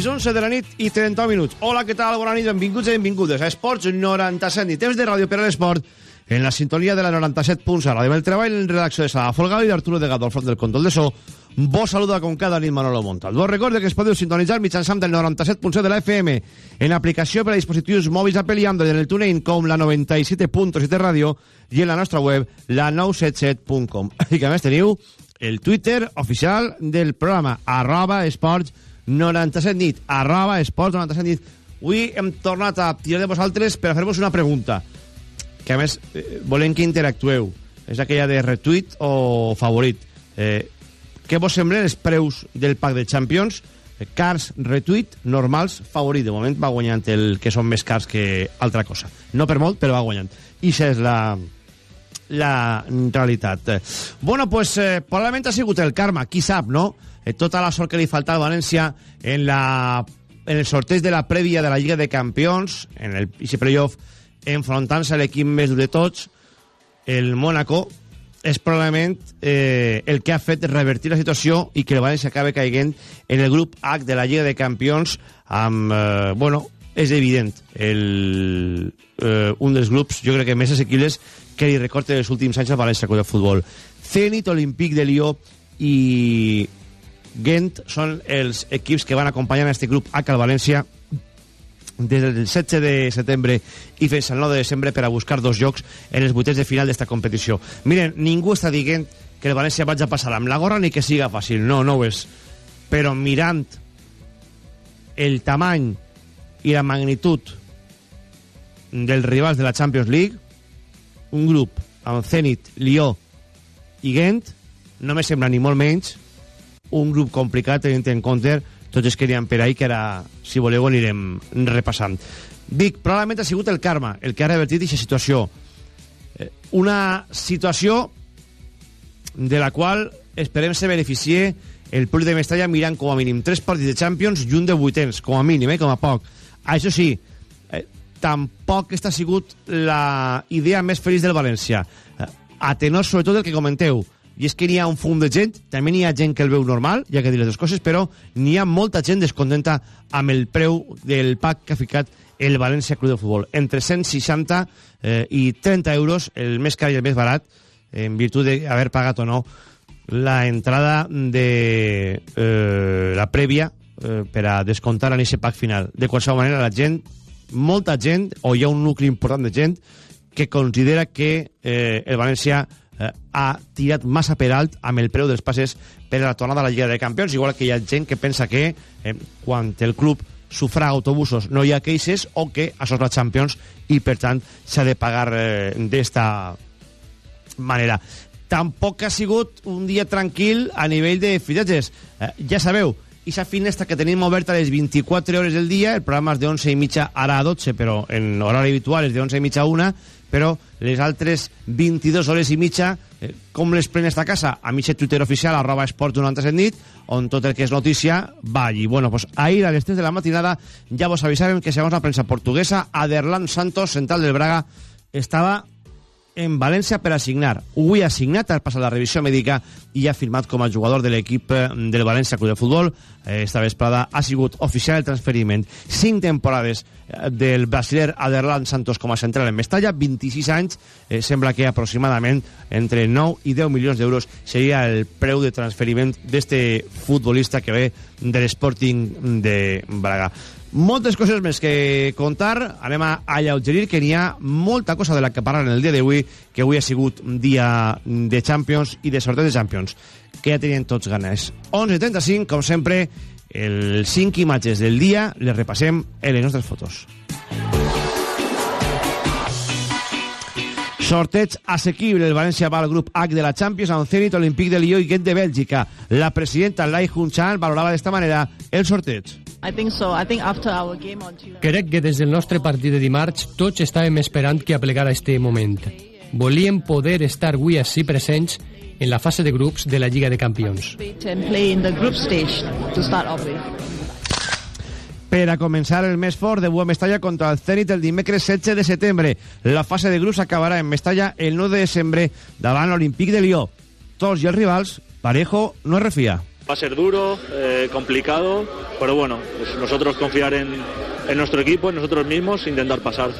Les 11 de la nit i 30 minuts. Hola, què tal? Bona nit, benvinguts i benvingudes a Esports 97 i temps de ràdio per a l'esport en la sintonia de la 97.0 Radio del Treball en redacció de Sala Folgado i d'Arturo de Gato al front del control de so. Vos saluda com cada nit Manolo Montal. Vos recorde que es podeu sintonitzar mitjançant el 97.7 de la FM en aplicació per a dispositius mòbils Apple i Android en el TuneIn com la 97.7 Ràdio i en la nostra web la 977.com. I que a més teniu el Twitter oficial del programa arroba esports 97 nit arroba esports 97 nit. Avui hem tornat a tirar de vosaltres per fer-vos una pregunta que a més eh, volem que interactueu. És aquella de retweet o favorit. Eh, què vos semblen els preus del pack de Champions? Eh, cars, retweet, normals, favorit. De moment va guanyant el que són més cars que altra cosa. No per molt però va guanyant. I això és la la realitat. Bueno, pues eh, probablement ha sigut el karma, qui sap, no? Eh, tota la sort que li falta al València en, la, en el sorteig de la prèvia de la Lliga de Campions, en el playoff, enfrontant-se a l'equip més dur de tots, el Mónaco, és probablement eh, el que ha fet revertir la situació i que el València acabe caiguent en el grup H de la Lliga de Campions amb, eh, bueno, és evident el, eh, un dels grups, jo crec que més assequibles que li recorte els últims anys al València Club de Futbol. Zenit, Olímpic de Lió i Gent són els equips que van acompanyar a aquest grup H al València des del 16 de setembre i fins al 9 de desembre per a buscar dos llocs en els vuitens de final d'esta competició. Miren, ningú està dient que el València vagi a passar amb la gorra ni que siga fàcil, no, no ho és. Però mirant el tamany i la magnitud dels rivals de la Champions League, un grup amb Zenit, Lió i Gent no me sembla ni molt menys un grup complicat tenint en compte tots els que aniran per ahí que ara, si voleu, anirem repassant. Dic, probablement ha sigut el karma el que ha revertit aquesta situació. Eh, una situació de la qual esperem se beneficie el públic de Mestalla mirant com a mínim tres partits de Champions i un de vuitens, com a mínim, eh, com a poc. Això sí, eh, tampoc aquesta ha sigut la idea més feliç del València. Eh, a tenor, sobretot, del que comenteu, i és que n'hi ha un fum de gent, també n'hi ha gent que el veu normal, ja que dir les dues coses, però n'hi ha molta gent descontenta amb el preu del pack que ha ficat el València Club de Futbol. Entre 160 eh, i 30 euros, el més car i el més barat, en virtut d'haver pagat o no la entrada de eh, la prèvia eh, per a descomptar en aquest pack final. De qualsevol manera, la gent, molta gent, o hi ha un nucli important de gent, que considera que eh, el València eh, ha tirat massa per alt amb el preu dels passes per a la tornada a la Lliga de Campions, igual que hi ha gent que pensa que eh, quan el club sufraga autobusos no hi ha queixes o que això és la Champions i per tant s'ha de pagar eh, d'esta manera. Tampoc ha sigut un dia tranquil a nivell de fitxatges. Eh, ja sabeu, aquesta finestra que tenim oberta a les 24 hores del dia, el programa és de 11 i mitja ara a 12, però en horari habitual és de 11 i mitja a 1, però les altres 22 hores i mitja, eh, com les pren esta casa? A mi Twitter oficial, arroba esport 97 nit, on tot el que és notícia va allí. Bueno, pues ahir a les 3 de la matinada ja vos avisàvem que segons la premsa portuguesa, Aderlan Santos, central del Braga, estava en València per assignar. Avui ha assignat, ha passat la revisió mèdica i ha firmat com a jugador de l'equip del València Club de Futbol. Esta vesprada ha sigut oficial el transferiment. Cinc temporades del brasiler Aderlan Santos com a central en Mestalla, 26 anys, eh, sembla que aproximadament entre 9 i 10 milions d'euros seria el preu de transferiment d'este futbolista que ve de l'Sporting de Braga. Moltes coses més que contar. Anem a alleugerir que n'hi ha molta cosa de la que parlar en el dia d'avui que avui ha sigut dia de Champions i de sorteig de Champions. Que ja tenien tots ganes. 11.35 com sempre els 5 imatges del dia les repassem en les nostres fotos Sorteig assequible. El València va al grup H de la Champions amb Zenit, Olímpic de Lió i Gent de Bèlgica. La presidenta Lai Hunchan valorava d'esta manera el sorteig. I think so. I think after our game on Tuesday. Crec que des del nostre partit de dimarts tots estàvem esperant que aplegara este moment. Volíem poder estar avui així presents en la fase de grups de la Lliga de Campions. And play in the group stage to start off with. per a començar el més fort de Bua Mestalla contra el Zenit el dimecres 16 de setembre. La fase de grups acabarà en Mestalla el 9 de desembre davant l'Olímpic de Lió. Tots i els rivals, Parejo no es refia. Va a ser duro, eh, complicado, pero bueno, pues nosotros confiar en, en nuestro equipo, en nosotros mismos, intentar pasar.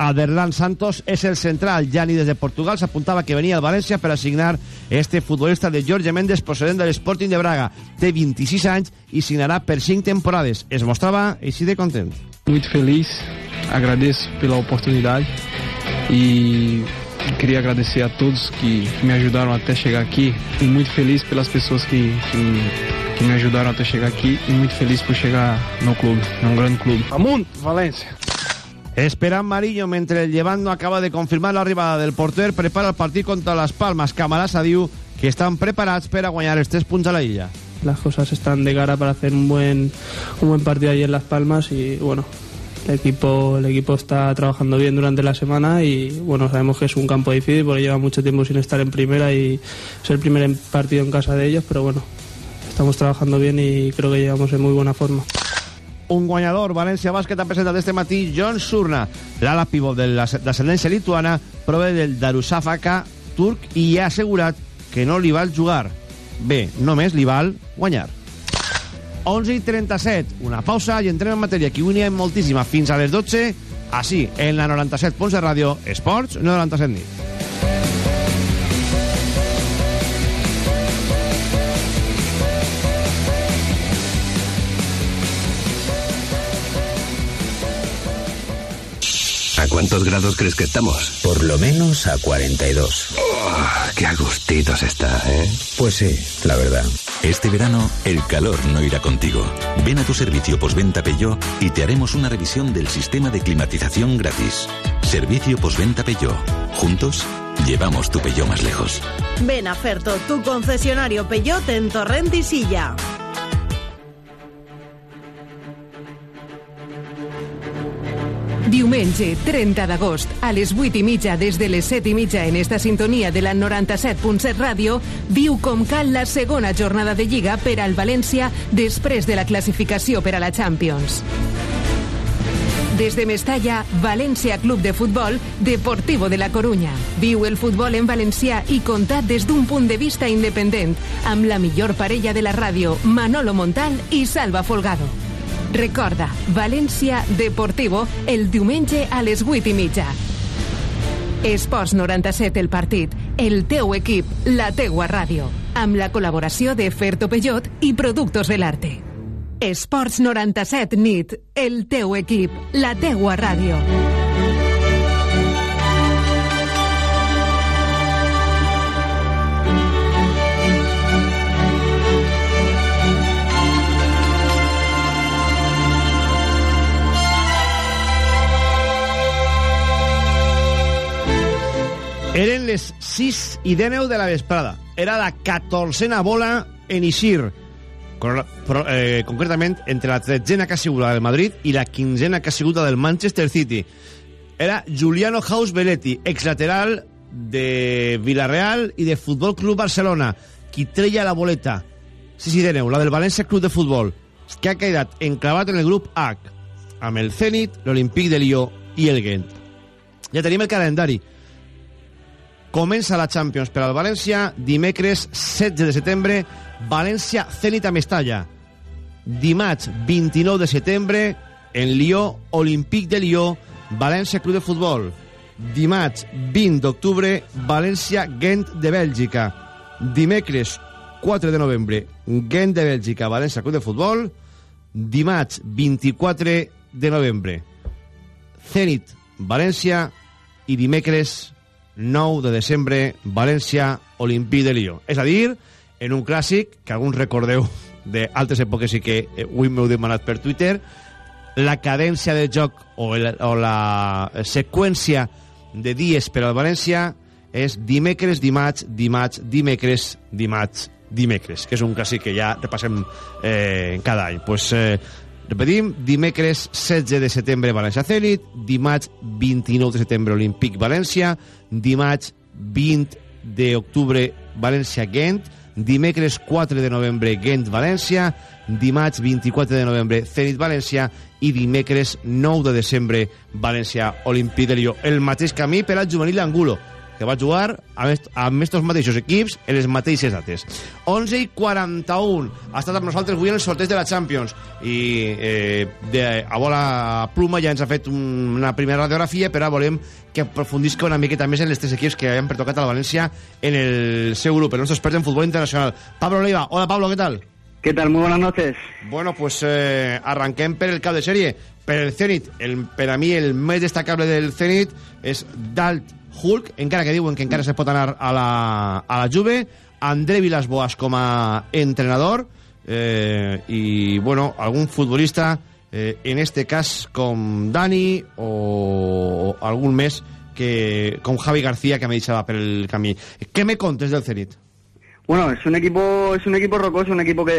Aderlan Santos és el central. Ja ni des de Portugal s'apuntava que venia al València per assignar este futbolista de Jorge Méndez procedent de l'Sporting de Braga. Té 26 anys i signarà per 5 temporades. Es mostrava així de content. Muito feliz, agradeço pela oportunidade e queria agradecer a todos que me ajudaram até chegar aqui e muito feliz pelas pessoas que, que, que me ajudaram até chegar aqui e muito feliz por chegar no clube, num grande clube. Amunt, València! Esperant Marillo, mentre el Llevant no acaba de confirmar l'arribada del porter, prepara el partit contra les Palmes. Camarasa diu que estan preparats per a guanyar els 3 punts a la illa. Las cosas están de cara para hacer un buen, un buen partido allí en Las Palmas y bueno, el equipo, el equipo está trabajando bien durante la semana y bueno, sabemos que es un campo difícil porque lleva mucho tiempo sin estar en primera y es el primer partido en casa de ellos, pero bueno, estamos trabajando bien y creo que llegamos en muy buena forma. Un guanyador. València Bàsquet ha presentat este matí John Surna. L'ala pivot de l'ascendència lituana prové del Darussafaka turc i ha assegurat que no li val jugar. Bé, només li val guanyar. 11 i 37, una pausa i entrem en matèria. N'hi ha moltíssima. Fins a les 12, així, en la 97 Pons de Ràdio Esports, 97 nit. Cuántos grados crees que estamos? Por lo menos a 42. Oh, ¡Qué agustitos está, ¿eh? Pues sí, la verdad. Este verano, el calor no irá contigo. Ven a tu servicio postventa Peugeot y te haremos una revisión del sistema de climatización gratis. Servicio postventa Peugeot. Juntos, llevamos tu Peugeot más lejos. Ven a Ferto, tu concesionario Peugeot en Torrent y Silla. Diumenge 30 d'agost, a les 8 i mitja des de les 7 i mitja en esta sintonia de la 97.7 Ràdio, viu com cal la segona jornada de Lliga per al València després de la classificació per a la Champions. Des de Mestalla, València Club de Futbol, Deportivo de la Corunya. Viu el futbol en valencià i contat des d'un punt de vista independent, amb la millor parella de la ràdio, Manolo Montal i Salva Folgado. Recorda, València Deportivo, el diumenge a les 8 i mitja. Esports 97 el partit, el teu equip, la teua ràdio, amb la col·laboració de Ferto Peugeot i Productos del Arte. Esports 97 nit, el teu equip, la teua ràdio. Eren les 6 i 19 de la vesprada. Era la 14a bola en Isir. Però, eh, concretament, entre la tretzena que ha sigut del Madrid i la quinzena que ha sigut del Manchester City. Era Juliano House Belletti, exlateral de Villarreal i de Futbol Club Barcelona, qui treia la boleta. Sí, sí, deneu, la del València Club de Futbol, que ha quedat enclavat en el grup H, amb el Zenit, l'Olimpíc de Lió i el Gent. Ja tenim el calendari. Comença la Champions per al València dimecres 16 de setembre València Zenit a Mestalla. Dimarts 29 de setembre en Lió Olímpic de Lió València Club de Futbol. Dimarts 20 d'octubre València Gent de Bèlgica. Dimecres 4 de novembre Gent de Bèlgica València Club de Futbol. Dimarts 24 de novembre Zenit València. I dimecres 9 de desembre, València, Olimpí de Lió. És a dir, en un clàssic, que alguns recordeu d'altres èpoques i que eh, avui m'heu demanat per Twitter, la cadència de joc o, el, o la seqüència de dies per al València és dimecres, dimarts, dimarts, dimecres, dimarts, dimecres, que és un clàssic que ja repassem eh, cada any. Pues, eh, Repetim, dimecres 16 de setembre València Zenit, dimarts 29 de setembre Olímpic València, dimarts 20 d'octubre València Gent, dimecres 4 de novembre Gent València, dimarts 24 de novembre Zenit València i dimecres 9 de desembre València Olímpic de Lió. El mateix camí per al juvenil Angulo. Que va jugar amb, est amb estos mateixos equips en les mateixes dates. 11 i 41. Ha estat amb nosaltres avui en el sorteig de la Champions i eh, de, a bola pluma ja ens ha fet un, una primera radiografia, però volem que aprofundisca una miqueta més en les tres equips que han pertocat a la València en el seu grup, el nostre expert en futbol internacional. Pablo Leiva. Hola, Pablo, ¿qué tal? ¿Qué tal? Muy buenas noches. Bueno, pues eh, arranquem per el cap de sèrie, per el Zenit. El, per a mi el més destacable del Zenit és Dalt Hulk, encara que diuen que encara se pot anar a la, a la Juve, André Vilas-Boas com a entrenador eh, i, bueno, algun futbolista eh, en este cas com Dani o, algun més que, com Javi García que me deixava per el camí. Què me contes del Zenit? Bueno, es un equipo, es un equipo rocoso, un equipo que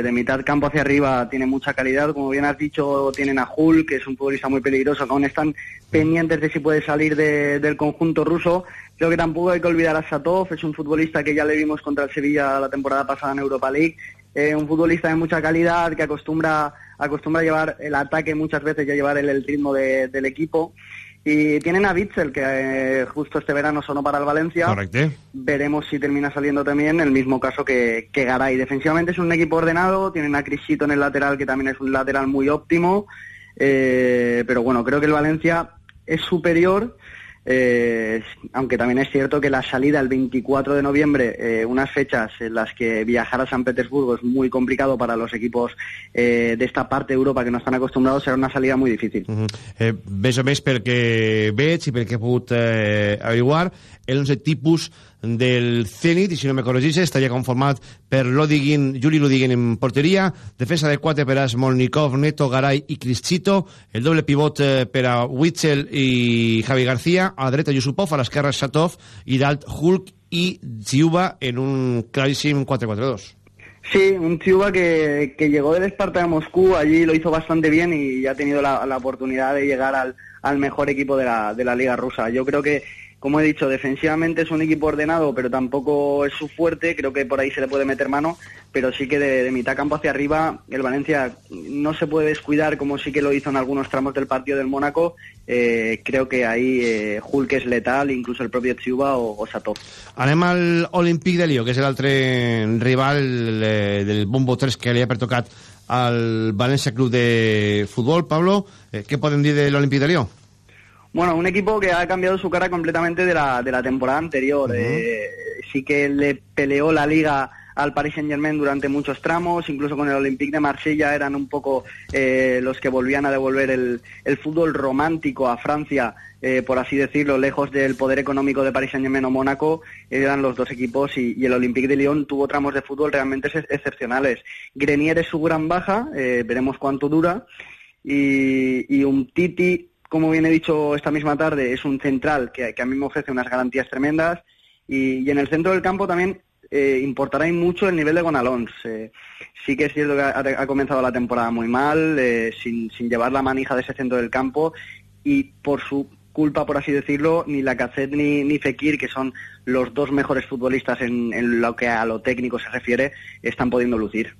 de, mitad campo hacia arriba tiene mucha calidad. Como bien has dicho, tienen a Hulk, que es un futbolista muy peligroso, que aún están pendientes de si puede salir de, del conjunto ruso. Creo que tampoco hay que olvidar a Satov, es un futbolista que ya le vimos contra el Sevilla la temporada pasada en Europa League. Eh, un futbolista de mucha calidad que acostumbra, acostumbra a llevar el ataque muchas veces y a llevar el, ritmo de, del equipo. Y tienen a Bitzel, que eh, justo este verano sonó para el Valencia. Correcto. Veremos si termina saliendo también el mismo caso que, que Garay. Defensivamente es un equipo ordenado, tienen a Crisito en el lateral, que también es un lateral muy óptimo. Eh, pero bueno, creo que el Valencia es superior. Eh, aunque también es cierto que la salida el 24 de noviembre, eh, unas fechas en las que viajar a San Petersburgo es muy complicado para los equipos eh, de esta parte de Europa que no están acostumbrados, será una salida muy difícil. Uh -huh. eh, més o més perquè veig i perquè he pogut eh, averiguar, el 11 tipus del Zenit, i si no me corregís, estaria conformat per Lodigin, Juli Lodigin en porteria, defensa de 4 per a Smolnikov, Neto, Garay i Criscito, el doble pivot eh, per a Witzel i Javi García, a dreta Yusupov, a l'esquerra Satov Hulk i Ziuba en un claríssim 4-4-2. Sí, un Chiuba que, que llegó del Esparta de Moscú, allí lo hizo bastante bien y ha tenido la, la oportunidad de llegar al, al mejor equipo de la, de la liga rusa. Yo creo que como he dicho, defensivamente es un equipo ordenado, pero tampoco es su fuerte. Creo que por ahí se le puede meter mano, pero sí que de, de, mitad campo hacia arriba el Valencia no se puede descuidar como sí que lo hizo en algunos tramos del partido del Mónaco. Eh, creo que ahí eh, Hulk es letal, incluso el propio Tsuba o, o Satov. Anem al Olympique de Lió, que és l'altre rival eh, del Bombo 3 que li ha pertocat al València Club de Futbol. Pablo, eh, què podem dir de l'Olympique de Lió? Bueno, un equipo que ha cambiado su cara completamente de la, de la temporada anterior. Uh -huh. eh, sí que le peleó la liga al Paris Saint Germain durante muchos tramos, incluso con el Olympique de Marsella eran un poco eh, los que volvían a devolver el, el fútbol romántico a Francia, eh, por así decirlo, lejos del poder económico de Paris Saint Germain o Mónaco, eran los dos equipos y, y, el Olympique de Lyon tuvo tramos de fútbol realmente ex excepcionales. Grenier es su gran baja, eh, veremos cuánto dura, y, y un Titi como bien he dicho esta misma tarde, es un central que, a mí me ofrece unas garantías tremendas y, en el centro del campo también eh, importará mucho el nivel de Gonalons. Eh, sí que es cierto que ha, comenzado la temporada muy mal, eh, sin, sin, llevar la manija de ese centro del campo y por su culpa, por así decirlo, ni Lacazette ni, ni Fekir, que son los dos mejores futbolistas en lo que a lo técnico se refiere, están pudiendo lucir.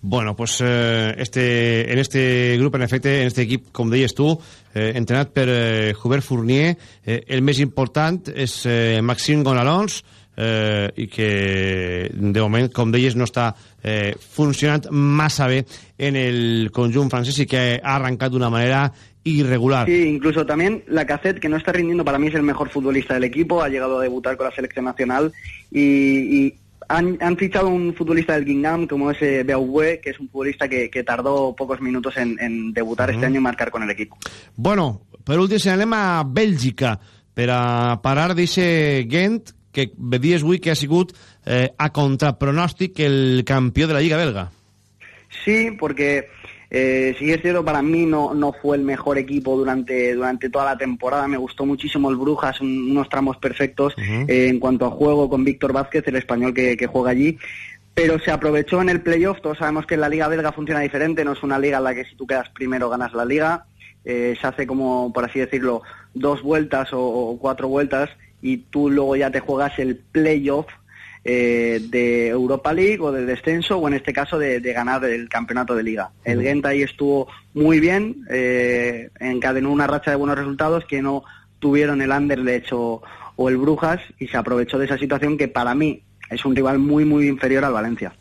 Bueno, pues eh, este, en este grup, en efecte, en este equip, com deies tu, eh, entrenat per eh, Hubert Fournier, eh, el més important és eh, Maxime Gonalons, eh, i que de moment, com deies, no està eh, funcionant massa bé en el conjunt francès i que ha arrancat d'una manera irregular. Sí, incluso también la Cassette, que no está rindiendo, para mí es el mejor futbolista del equipo, ha llegado a debutar con la selección nacional y, y han, han, fichado un futbolista del Guingamp como ese Beaubue, que es un futbolista que, que tardó pocos minutos en, en debutar uh -huh. este año y marcar con el equipo. Bueno, per últim anem a Bèlgica per a parar d'eixe Gent que vedies avui que ha sigut eh, a contrapronòstic el campió de la Lliga belga. Sí, porque eh, sí es cierto, para mí no, no fue el mejor equipo durante, durante toda la temporada. Me gustó muchísimo el Brujas, un, unos tramos perfectos uh -huh. eh, en cuanto a juego con Víctor Vázquez, el español que, que, juega allí. Pero se aprovechó en el playoff. Todos sabemos que la liga belga funciona diferente. No es una liga en la que si tú quedas primero ganas la liga. Eh, se hace como, por así decirlo, dos vueltas o, o cuatro vueltas y tú luego ya te juegas el playoff eh, de Europa League o de descenso o en este caso de, de ganar el campeonato de liga. El Gent ahí estuvo muy bien, eh, encadenó una racha de buenos resultados que no tuvieron el Anderlecht o, o el Brujas y se aprovechó de esa situación que para mí es un rival muy, muy inferior al Valencia.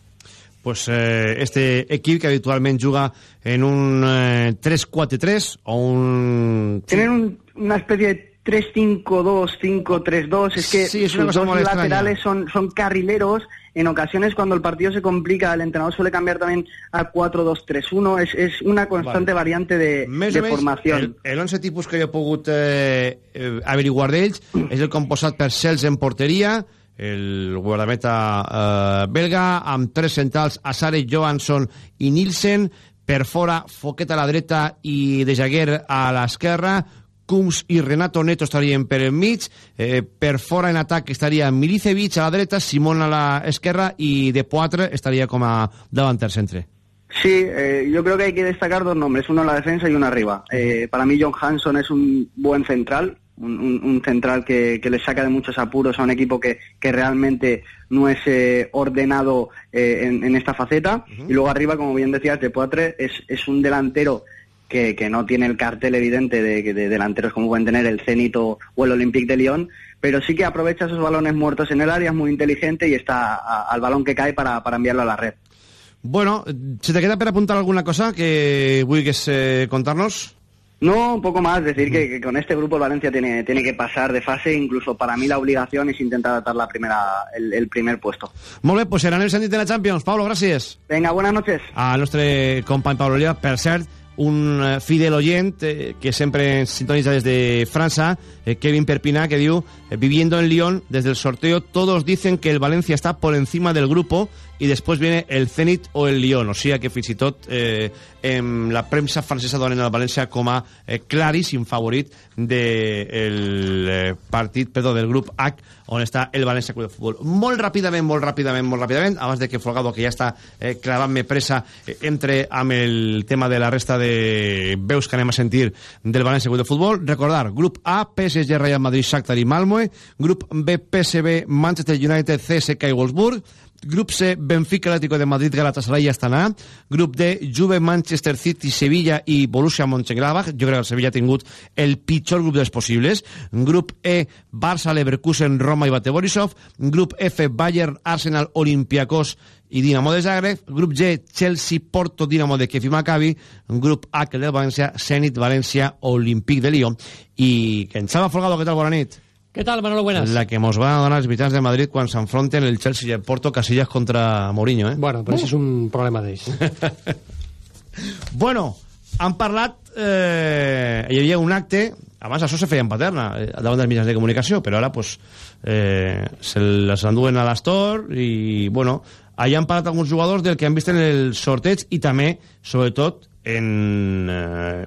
pues, eh, este equip que habitualment juga en un eh, 3-4-3 o un... Tienen un- una especie de 3-5-2, 5-3-2. Es que Sí, es una sus cosa dos laterales son, son carrileros. En ocasiones, cuando el partido se complica, el entrenador suele cambiar también a 4-2-3-1. Es, es una constante Vale. variante de, Més de el, el 11 tipus que jo he pogut eh, eh, averiguar d'ells és el composat per Cels en porteria, el guardameta eh, belga, amb tres centrals, Asare, Johansson i Nielsen, per fora, Foquet a la dreta i De Jaguer a l'esquerra, Kums i Renato Neto estarien per enmig, eh, per fora en atac estaria Milicevic a la dreta, Simón a l'esquerra i De Poitre estaria com a davanter centre. Sí, eh, yo creo que hay que destacar dos nombres, uno en la defensa y uno arriba. Eh, para mí John Hanson es un buen central, un, un- un central que, que le saca de muchos apuros a un equipo que, que realmente no es eh, ordenado eh, en, en esta faceta. Y luego arriba, como bien decías, De Poitre es, es un delantero que, que no tiene el cartel evidente de, de delanteros como pueden tener el Zenit o, el Olympique de Lyon, pero sí que aprovecha esos balones muertos en el área, es muy inteligente y está a- al balón que cae para, para enviarlo a la red. Bueno, ¿se te queda per apuntar alguna cosa que vulguis eh, contar-nos? No, un poco más, decir que, que con este grupo el Valencia tiene, tiene que pasar de fase, incluso para mí la obligación es intentar atar la primera, el, el primer puesto. Molt bé, pues seran el sentit de la Champions. Pablo, gràcies. Venga, buenas noches. Al nostre company Pablo Lira, per cert, un eh, fidel oyent eh, que sempre ens sintonitza des de França, eh, Kevin Perpiná, que diu, eh, viviendo en Lyon, desde el sorteo, todos dicen que el Valencia está por encima del grupo y después viene el Zenit o el Lyon. O sigui que fins i tot eh, en la premsa francesa donen el València com a eh, claríssim favorit del eh, partit, perdó, del grup H, on està el València Club de Futbol. Molt ràpidament, molt ràpidament, molt ràpidament, abans de que Folgado, que ja està eh, clavant-me pressa, eh, entre amb el tema de la resta de veus que anem a sentir del València Club de Futbol. Recordar, grup A, PSG, Real Madrid, Shakhtar i Malmö, grup B, PSV, Manchester United, CSK i Wolfsburg, Grup C, Benfica, Atlético de Madrid, Galatasaray i Astana. Grup D, Juve, Manchester City, Sevilla i Borussia Mönchengladbach. Jo crec que el Sevilla ha tingut el pitjor grup dels possibles. Grup E, Barça, Leverkusen, Roma i Bate Borisov. Grup F, Bayern, Arsenal, Olympiacos i Dinamo de Zagreb. Grup G, Chelsea, Porto, Dinamo de Kiev i Maccabi. Grup H, el del València, Zenit, València, Olympique de Lyon. I que en Xava Folgado, què tal? Bona nit. ¿Qué tal, Manolo? Buenas. La que mos van a donar els mitjans de Madrid quan s'enfronten el Chelsea i el Porto Casillas contra Mourinho, eh? Bueno, però això és un problema d'ells. Bueno, han parlat... Eh, hi havia un acte... Abans això se feia en paterna, eh, davant dels mitjans de comunicació, però ara pues, eh, se les enduen a l'Astor i, bueno, allà han parlat alguns jugadors del que han vist en el sorteig i també, sobretot, en, eh,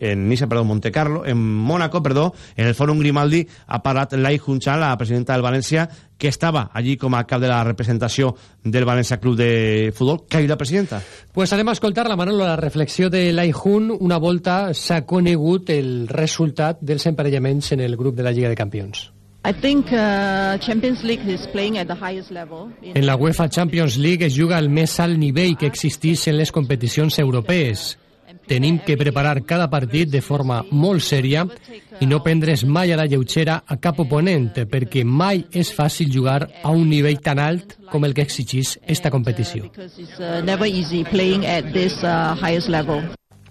en Nice, perdó, Monte Carlo, en Mónaco, perdó, en el Fòrum Grimaldi ha parlat Lai Hunchan, la presidenta del València, que estava allí com a cap de la representació del València Club de Futbol. Què ha dit la presidenta? Pues anem a escoltar la Manolo la reflexió de Lai Hun. Una volta s'ha conegut el resultat dels emparellaments en el grup de la Lliga de Campions. I think uh, Champions League is playing at the highest level. In En la UEFA Champions League es juga al més alt nivell que existeix en les competicions europees. Tenim que preparar cada partit de forma molt sèria i no prendre's mai a la lleugera a cap oponent, perquè mai és fàcil jugar a un nivell tan alt com el que exigeix esta competició. uh, never easy playing at this uh, highest level.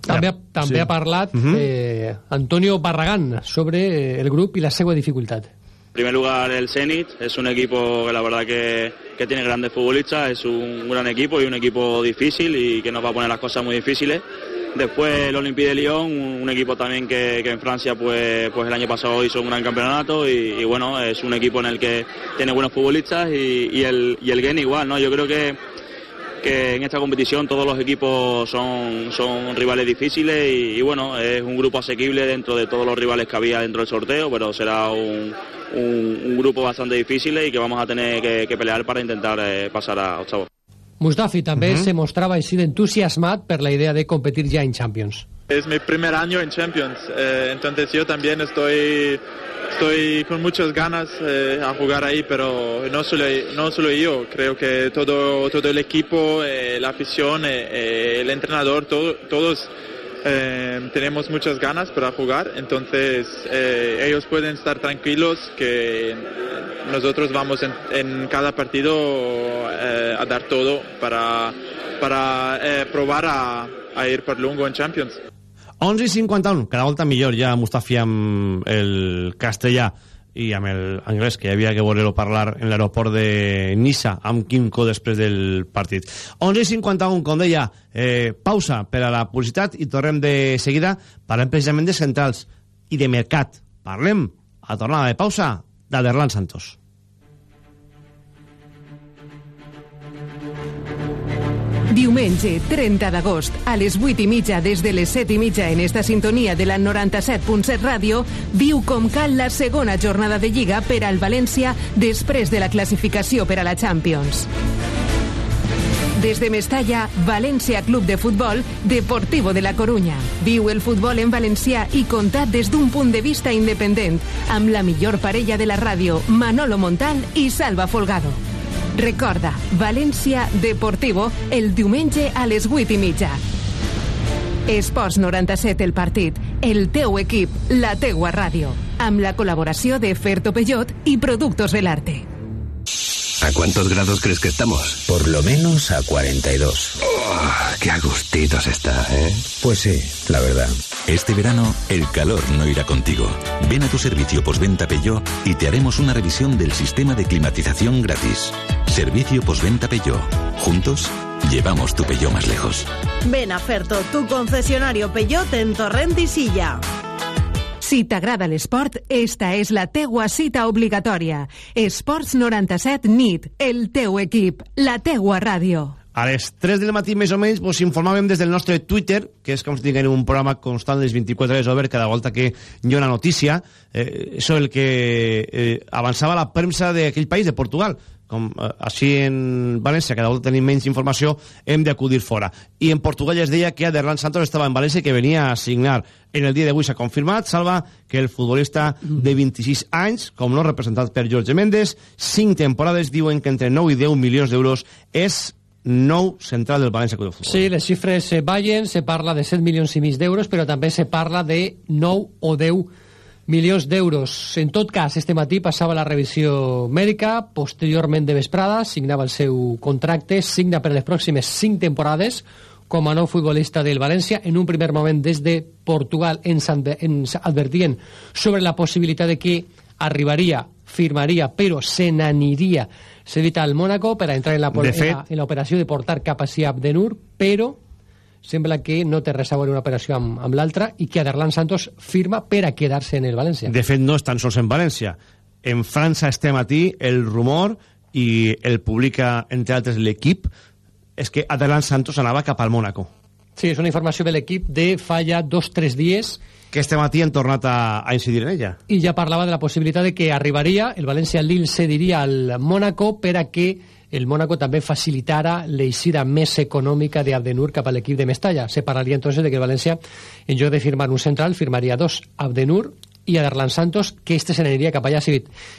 També, ha- també sí. ha parlat Mhm. eh, Antonio Barragán sobre eh, el grup i la seva dificultat. En primer lugar, el Zenit es un equipo que la verdad que, que tiene grandes futbolistas, es un gran equipo y un equipo difícil y que nos va a poner las cosas muy difíciles. Después el Olympique de Lyon, un, equipo también que, que en Francia pues, pues el año pasado hizo un gran campeonato y, bueno, es un equipo en el que tiene buenos futbolistas y, y el, y el Gen igual, ¿no? Yo creo que que en esta competición todos los equipos son, son rivales difíciles y, y bueno, es un grupo asequible dentro de todos los rivales que había dentro del sorteo, pero será un, un- un grupo bastante difícil y que vamos a tener que, que pelear para intentar eh, pasar a octavos. Mustafi també Mhm. se mostrava així d'entusiasmat per la idea de competir ja en Champions. Es mi primer año en Champions, eh, entonces yo también estoy, estoy con muchas ganas eh, a jugar ahí, pero no solo, no solo yo, creo que todo, todo el equipo, eh, la afición, eh, eh, el entrenador, todo- todos eh, tenemos muchas ganas para jugar, entonces eh, ellos pueden estar tranquilos que nosotros vamos en, en cada partido eh, a dar todo para, para eh, probar a, a ir per lungo en Champions. 11 i 51, cada volta millor ja Mustafi amb el castellà i amb el anglès, que hi havia que voler-ho parlar en l'aeroport de Nissa amb Quimco després del partit. 11 i 51, com deia, eh, pausa per a la publicitat i tornem de seguida. Parlem precisament de centrals i de mercat. Parlem, a tornada de pausa, d'Aderlan Santos. Diumenge 30 d'agost a les 8 i mitja des de les 7 i mitja en esta sintonia de la 97.7 ràdio viu com cal la segona jornada de Lliga per al València després de la classificació per a la Champions. Des de Mestalla, València Club de Futbol, Deportivo de la Corunya. Viu el futbol en valencià i contat des d'un punt de vista independent, amb la millor parella de la ràdio, Manolo Montal i Salva Folgado. Recorda, València Deportivo, el diumenge a les 8 i mitja. Esports 97 el partit, el teu equip, la teua ràdio, amb la col·laboració de Ferto Peyot i Productos Belarte. ¿A cuántos grados crees que estamos? Por lo menos a 42. Oh, qué a gustitos está, ¿eh? Pues sí, la verdad. Este verano, el calor no irá contigo. Ven a tu servicio postventa Peugeot y te haremos una revisión del sistema de climatización gratis. Servicio postventa Peugeot. Juntos, llevamos tu Peugeot más lejos. Ven a Ferto, tu concesionario Peugeot en Torrent i Silla. Si t'agrada l'esport, esta és la teua cita obligatòria. Esports 97 NIT, el teu equip, la teua ràdio. A les 3 del matí, més o menys, vos informàvem des del nostre Twitter, que és com si tinguem un programa constant les 24 hores over cada volta que hi ha una notícia, eh, això el que eh, avançava la premsa d'aquell país, de Portugal. Com eh, així en València, cada volta tenim menys informació, hem d'acudir fora. I en Portugal es deia que Aderlan Santos estava en València i que venia a signar. En el dia d'avui s'ha confirmat, Salva, que el futbolista de 26 anys, com no representat per Jorge Méndez, 5 temporades diuen que entre 9 i 10 milions d'euros és nou central del València Club de Futbol. Sí, les xifres se ballen, se parla de 7 milions i mig d'euros, però també se parla de 9 o 10 milions d'euros. En tot cas, este matí passava la revisió mèdica, posteriorment de vesprada, signava el seu contracte, signa per les pròximes 5 temporades com a nou futbolista del València. En un primer moment, des de Portugal, ens, ens advertien sobre la possibilitat de que arribaria, firmaria, però se n'aniria cedit al Mónaco per a entrar en la, De fet- en la, en l'operació de portar cap a si Abdenur, però sembla que no té res a veure una operació amb, amb l'altra i que Aderlan Santos firma per a quedar-se en el València. De fet, no és tan sols en València. En França este matí el rumor, i el publica, entre altres, l'equip, és que Adelan Santos anava cap al Mónaco. Sí, és una informació de l'equip de fa ja dos o tres dies Que este matí han tornat a, a incidir en ella. i ja parlava de la possibilitat de que arribaria, el València Lille cediria al Mónaco per a que el Mónaco també facilitara l'eixida més econòmica d'Abdenur cap a l'equip de Mestalla. Se parlaria entonces de que el València, en lloc de firmar un central, firmaria dos, Abdenur i Aderlan Santos, que este se n'aniria cap allà.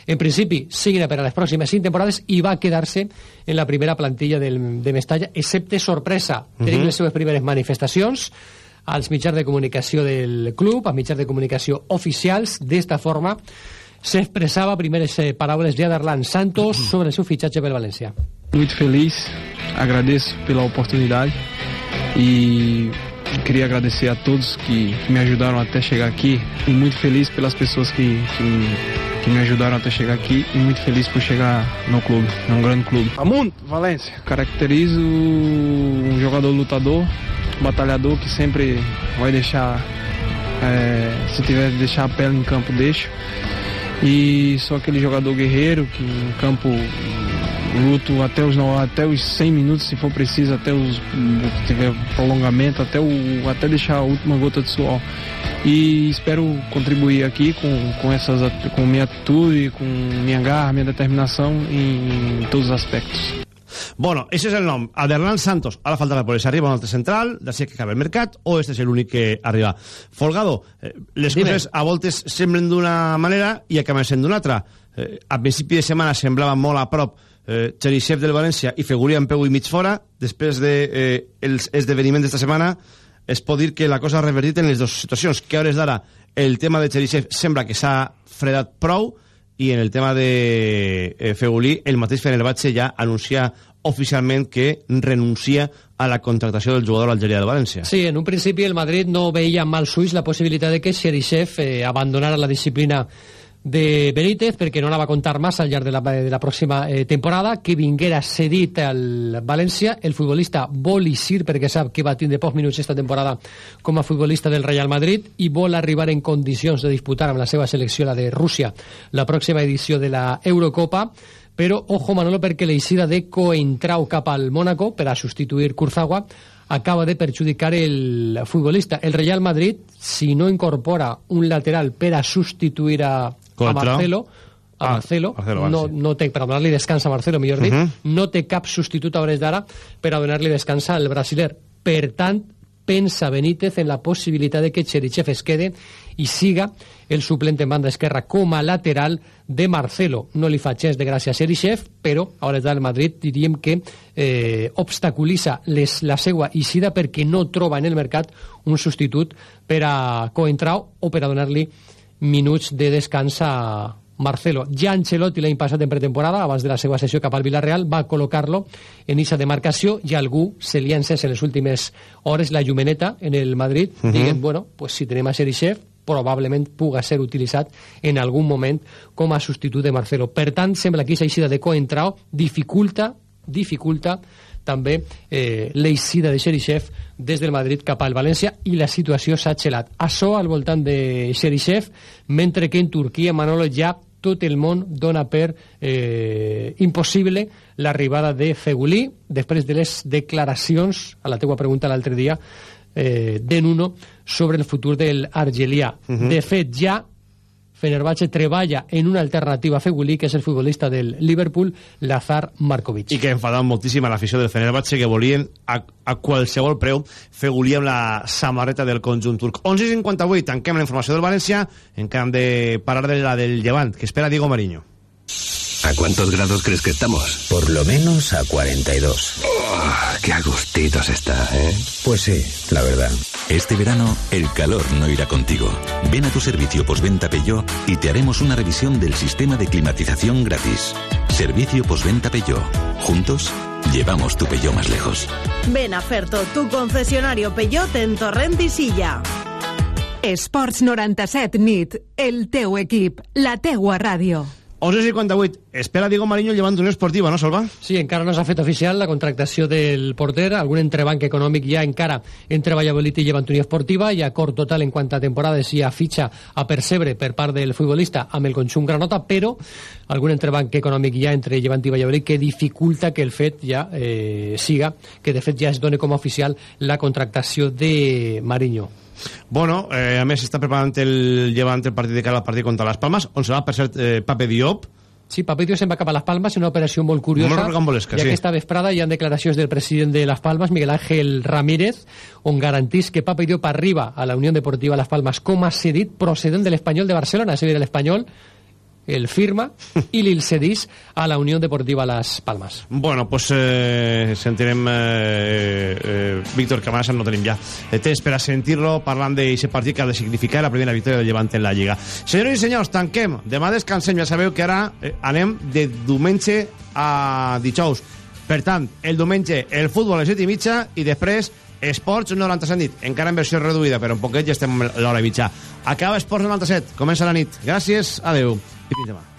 En principi, signa per a les pròximes cinc temporades i va quedar-se en la primera plantilla del, de Mestalla, excepte sorpresa. Tenim Mhm. les seves primeres manifestacions als mitjans de comunicació del club, als mitjans de comunicació oficials. D'esta forma, s'expressava primeres eh, paraules d'Aderlan Santos sobre el seu fitxatge pel València. Muito feliz, agradeço pela oportunidade e queria agradecer a todos que me ajudaram até chegar aqui e muito feliz pelas pessoas que, que, que me ajudaram até chegar aqui e muito feliz por chegar no clube, num grande clube. Amundo, Valência. Caracterizo um jogador lutador, batalhador que sempre vai deixar, é, se tiver de deixar a pele em campo, deixa. E sou aquele jogador guerreiro que em campo luto até os, até os 100 minutos, se for preciso, até os tiver prolongamento, até, o, até deixar a última gota de suor. E espero contribuir aqui com, com, essas, com minha atitude, com minha garra, minha determinação em todos os aspectos. Bueno, ese és el nom. Aderlan Santos. Ara falta la policia. Arriba un altre central, d'ací que acaba el mercat, o este és l'únic que arriba. Folgado, eh, les Dime. coses a voltes semblen d'una manera i acaben sent d'una altra. Eh, a principi de setmana semblava molt a prop eh, Cherisev del València i figuria en peu i mig fora. Després de eh, els esdeveniments d'esta setmana es pot dir que la cosa ha revertit en les dues situacions, que a hores d'ara el tema de Cherisev sembla que s'ha fredat prou i en el tema de eh, Fegulí el mateix Fenerbahce ja anuncia oficialment que renuncia a la contractació del jugador algerià del València. Sí, en un principi el Madrid no veia amb mals la possibilitat de que Xerisev eh, abandonara la disciplina de Benítez perquè no anava a contar massa al llarg de la, de la pròxima eh, temporada, que vinguera cedit al València, el futbolista vol eixir perquè sap que va tindre pocs minuts esta temporada com a futbolista del Real Madrid i vol arribar en condicions de disputar amb la seva selecció, la de Rússia, la pròxima edició de la Eurocopa, però ojo Manolo perquè l'eixida de Coentrao cap al Mónaco per a substituir Kurzawa acaba de perjudicar el futbolista. El Real Madrid, si no incorpora un lateral per a substituir a a Marcelo a Ah, Marcelo, Marcelo, vale, no, sí. no té, per donar-li descans a Marcelo, millor dit, Uh -huh. no té cap substitut a hores d'ara per a donar-li descans al brasiler. Per tant, pensa Benítez en la possibilitat de que Cherichev es quede i siga el suplent en banda esquerra com a lateral de Marcelo. No li fa gens de gràcia a Cherichev, però a hores d'ara el Madrid diríem que eh, obstaculitza les, la seva eixida perquè no troba en el mercat un substitut per a Coentrao o per a donar-li minuts de descans a Marcelo. Ja Ancelotti l'any passat en pretemporada, abans de la seva sessió cap al Villarreal, va col·locar-lo en eixa demarcació i algú se li ha encès en les últimes hores la llumeneta en el Madrid, uh Mhm. -huh. dient, bueno, pues si tenim a Xerichev, probablement puga ser utilitzat en algun moment com a substitut de Marcelo. Per tant, sembla que aquesta eixida de Coentrao dificulta, dificulta també eh, l'eixida de Xerichev des del Madrid cap al València i la situació s'ha gelat. Açò al voltant de Xerichev, mentre que en Turquia, Manolo, ja tot el món dona per eh, impossible l'arribada de Fegulí després de les declaracions, a la teua pregunta l'altre dia, eh, de Nuno sobre el futur del argelià. Uh -huh. De fet, ja Fenerbahce treballa en una alternativa a Fegulí, que és el futbolista del Liverpool, Lazar Markovic. i que enfadat moltíssim a l'afició del Fenerbahce que volien a, a qualsevol preu fer Gulli amb la samarreta del conjunt turc. 11.58, tanquem la informació del València. Encara hem de parar de la del Llevant que espera Diego Mariño ¿A cuántos grados crees que estamos? Por lo menos a 42. Oh, qué a gustitos está, ¿eh? Pues sí, la verdad. Este verano, el calor no irá contigo. Ven a tu servicio postventa Peugeot y te haremos una revisión del sistema de climatización gratis. Servicio postventa Peugeot. Juntos, llevamos tu Peugeot más lejos. Ven a Ferto, tu concesionario Peugeot en Torrent i Silla. Esports 97 nit, el teu equip, la teua ràdio. 11.58, espera Diego Mariño Llevant Unió Esportiva, no, Salva? Sí, encara no s'ha fet oficial la contractació del porter, algun entrebanc econòmic ja encara entre Valladolid i Llevant Unió Esportiva, i acord total en quant a temporades i a fitxa a percebre per part del futbolista amb el conjunt granota, però algun entrebanc econòmic ja entre Llevant i Valladolid que dificulta que el fet ja eh, siga, que de fet ja es doni com a oficial la contractació de Mariño. Bueno, eh, a més està preparant el Llevant el partit de cara al partit contra les Palmes, on serà, per cert, eh, Pape Diop. Sí, Pape Diop se'n va cap a les Palmes, una operació molt curiosa. Molt rocambolesca, ja sí. que esta vesprada hi ha declaracions del president de Las Palmas, Miguel Ángel Ramírez, on garantís que Pape Diop arriba a la Unió Deportiva Las Palmas com a cedit procedent de l'Espanyol de Barcelona, és a dir, l'Espanyol el firma i li cedís a la Unió Deportiva Las Palmas. Bueno, pues eh, sentirem eh, eh, Víctor Camarasa, no tenim ja de temps per a sentir-lo parlant d'aquest partit que ha de significar la primera victòria del Llevant en la Lliga. Senyors i senyors, tanquem. Demà descansem, ja sabeu que ara eh, anem de diumenge a dijous. Per tant, el diumenge el futbol a les 7 i mitja i després Esports 97 nit, encara en versió reduïda, però un poquet ja estem a l'hora i mitja. Acaba Esports 97, comença la nit. Gràcies, adeu i fins demà.